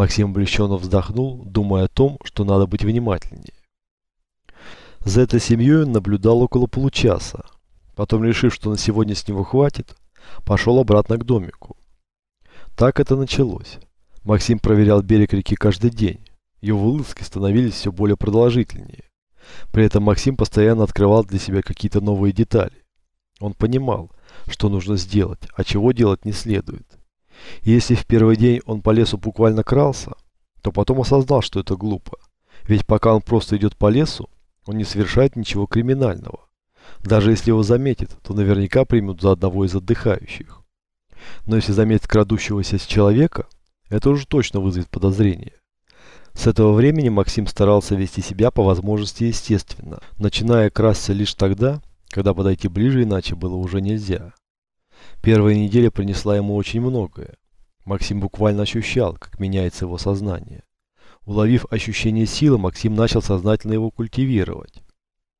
Максим облегченно вздохнул, думая о том, что надо быть внимательнее. За этой семьей он наблюдал около получаса. Потом, решив, что на сегодня с него хватит, пошел обратно к домику. Так это началось. Максим проверял берег реки каждый день. Его вылазки становились все более продолжительнее. При этом Максим постоянно открывал для себя какие-то новые детали. Он понимал, что нужно сделать, а чего делать не следует. И если в первый день он по лесу буквально крался, то потом осознал, что это глупо. Ведь пока он просто идет по лесу, он не совершает ничего криминального. Даже если его заметят, то наверняка примут за одного из отдыхающих. Но если заметят крадущегося человека, это уже точно вызовет подозрение. С этого времени Максим старался вести себя по возможности естественно, начиная красться лишь тогда, когда подойти ближе иначе было уже нельзя. Первая неделя принесла ему очень многое. Максим буквально ощущал, как меняется его сознание. Уловив ощущение силы, Максим начал сознательно его культивировать.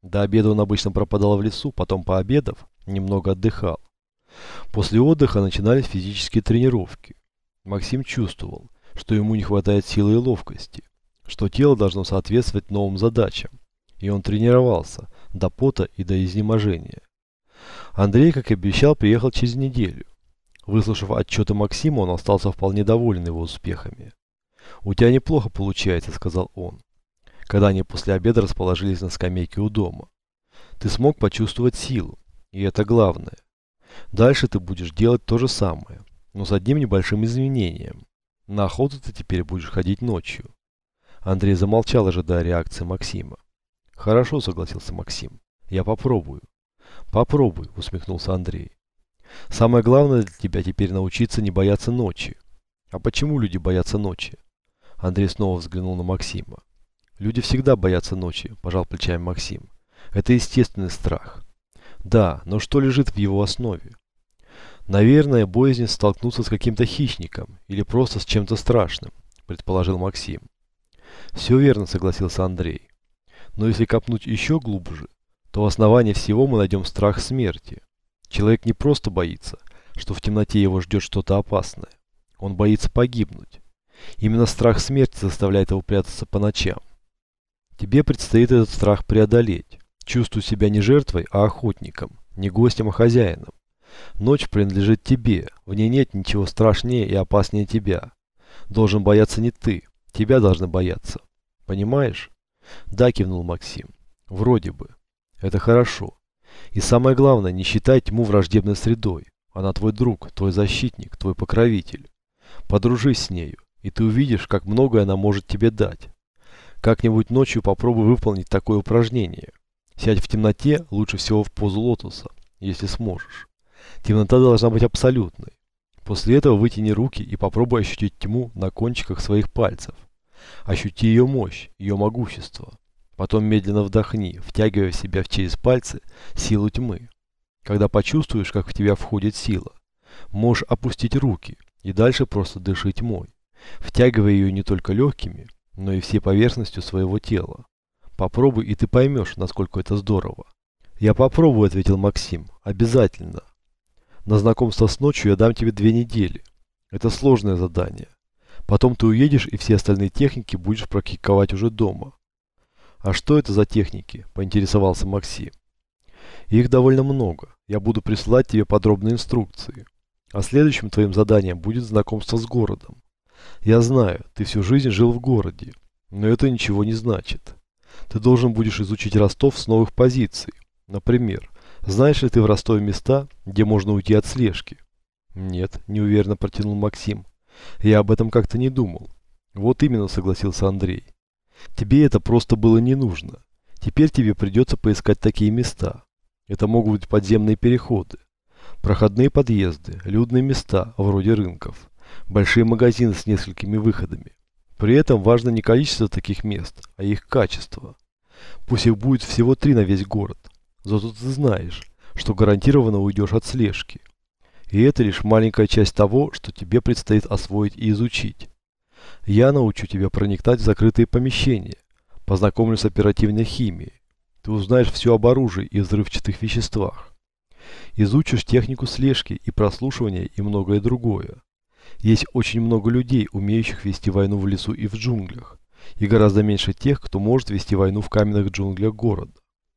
До обеда он обычно пропадал в лесу, потом пообедав, немного отдыхал. После отдыха начинались физические тренировки. Максим чувствовал, что ему не хватает силы и ловкости, что тело должно соответствовать новым задачам. И он тренировался до пота и до изнеможения. Андрей, как и обещал, приехал через неделю. Выслушав отчеты Максима, он остался вполне доволен его успехами. «У тебя неплохо получается», — сказал он, когда они после обеда расположились на скамейке у дома. «Ты смог почувствовать силу, и это главное. Дальше ты будешь делать то же самое, но с одним небольшим изменением. На охоту ты теперь будешь ходить ночью». Андрей замолчал, ожидая реакции Максима. «Хорошо», — согласился Максим. «Я попробую». «Попробуй», — усмехнулся Андрей. «Самое главное для тебя теперь научиться не бояться ночи». «А почему люди боятся ночи?» Андрей снова взглянул на Максима. «Люди всегда боятся ночи», – пожал плечами Максим. «Это естественный страх». «Да, но что лежит в его основе?» «Наверное, боязнь столкнуться с каким-то хищником или просто с чем-то страшным», – предположил Максим. «Все верно», – согласился Андрей. «Но если копнуть еще глубже, то в основании всего мы найдем страх смерти. Человек не просто боится, что в темноте его ждет что-то опасное. Он боится погибнуть. Именно страх смерти заставляет его прятаться по ночам. Тебе предстоит этот страх преодолеть. Чувствуй себя не жертвой, а охотником, не гостем, а хозяином. Ночь принадлежит тебе, в ней нет ничего страшнее и опаснее тебя. Должен бояться не ты, тебя должны бояться. Понимаешь? Да, кивнул Максим. Вроде бы. Это хорошо. И самое главное, не считай тьму враждебной средой. Она твой друг, твой защитник, твой покровитель. Подружись с нею, и ты увидишь, как многое она может тебе дать. Как-нибудь ночью попробуй выполнить такое упражнение. Сядь в темноте, лучше всего в позу лотоса, если сможешь. Темнота должна быть абсолютной. После этого вытяни руки и попробуй ощутить тьму на кончиках своих пальцев. Ощути ее мощь, ее могущество. Потом медленно вдохни, втягивая в себя через пальцы силу тьмы. Когда почувствуешь, как в тебя входит сила, можешь опустить руки и дальше просто дыши тьмой втягивая ее не только легкими, но и всей поверхностью своего тела. Попробуй, и ты поймешь, насколько это здорово. Я попробую, ответил Максим. Обязательно. На знакомство с ночью я дам тебе две недели. Это сложное задание. Потом ты уедешь, и все остальные техники будешь практиковать уже дома. А что это за техники? Поинтересовался Максим. Их довольно много. Я буду присылать тебе подробные инструкции. А следующим твоим заданием будет знакомство с городом. Я знаю, ты всю жизнь жил в городе, но это ничего не значит. Ты должен будешь изучить Ростов с новых позиций. Например, знаешь ли ты в Ростове места, где можно уйти от слежки? Нет, неуверенно протянул Максим. Я об этом как-то не думал. Вот именно, согласился Андрей. Тебе это просто было не нужно. Теперь тебе придется поискать такие места. Это могут быть подземные переходы, проходные подъезды, людные места, вроде рынков большие магазины с несколькими выходами. При этом важно не количество таких мест, а их качество. Пусть их будет всего три на весь город, зато ты знаешь, что гарантированно уйдешь от слежки. И это лишь маленькая часть того, что тебе предстоит освоить и изучить. Я научу тебя проникать в закрытые помещения, познакомлю с оперативной химией. Ты узнаешь все об оружии и взрывчатых веществах. Изучишь технику слежки и прослушивания и многое другое. Есть очень много людей, умеющих вести войну в лесу и в джунглях, и гораздо меньше тех, кто может вести войну в каменных джунглях города.